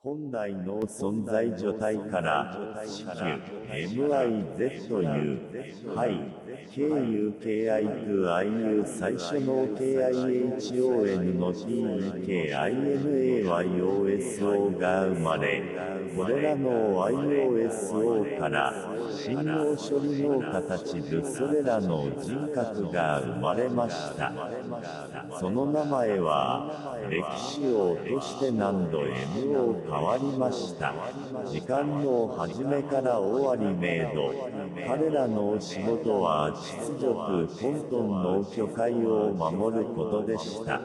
本来の存在状態から、地球、MIZU、はい、KUKI2IU 最初の KIHON の TEKINAYOSO が生まれ、これらの IOSO から、信号処理の形でそれらの人格が生まれました。その名前は、歴史を落として何度 M を変わりました。時間の始めから終わりメイド。彼らの仕事は秩序区トントンの許可を守ることでした。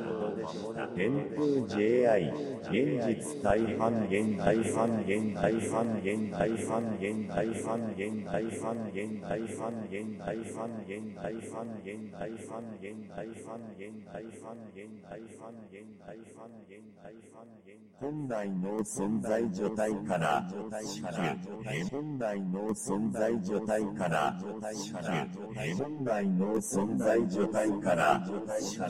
天空 JI、現実大半現大半現大半現大半現大半現大半現大半現大半現大半現大半現大半現大半現大半現大半現大半現本来の存在状態から地球本来の存在状態から地球本来の存在状態から地球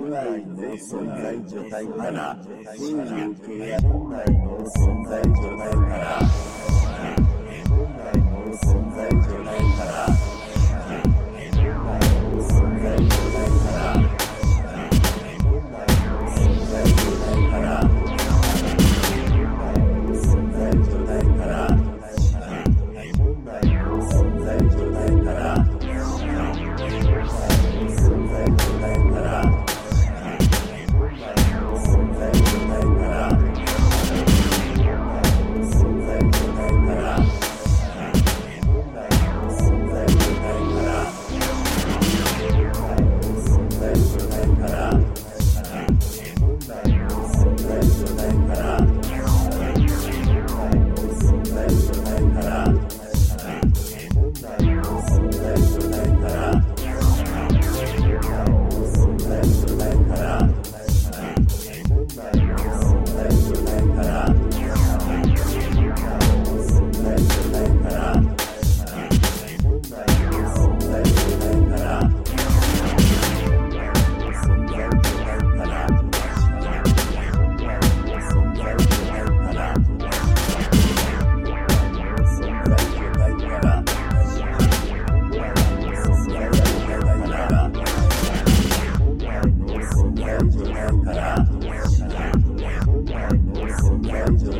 本来の存在状態から地球本来の存在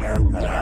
Yeah.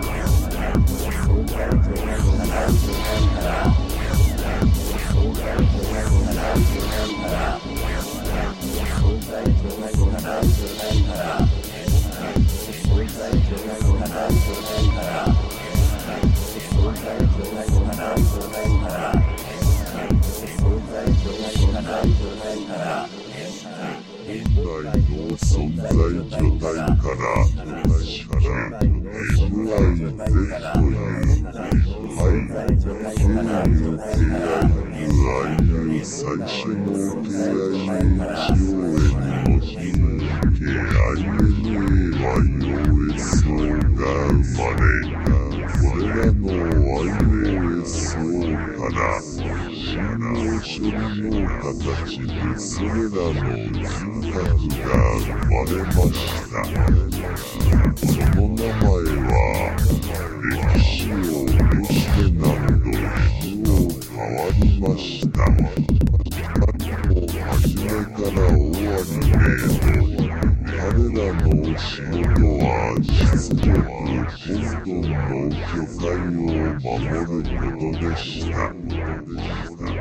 Saçın ortaya yürüyüşü 形でそれらの人格が生まれましたその名前は歴史を落として何度人を変わりました時間の始めから終わりメイド彼らの仕事は出力本土の許可を守ることでした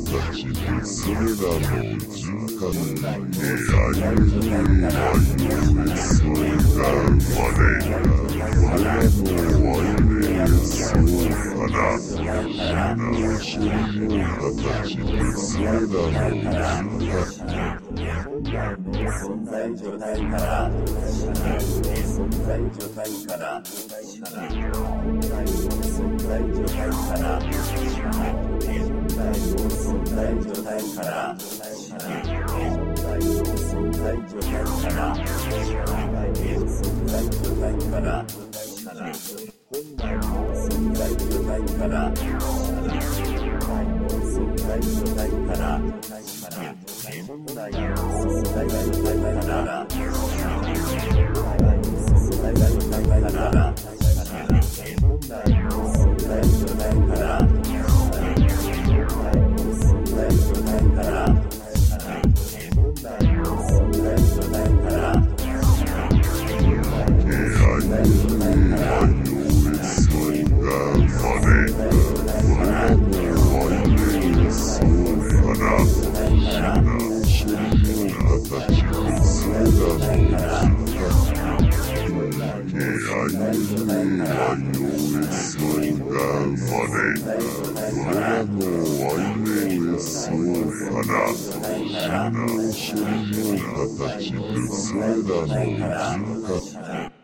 形でそれら。の循環で INA は USO が生まれこれら。の ISO から。信号処理の形でそれら。の循環本来の存在状態から。存在状態から。本来の存在状態から。本来の存在状態から本来の存在状態から本来の存在状態から本来の存在状態から本来の存在状態から本来の存在状態から iOS を放つ信用処理の形でそれらの人格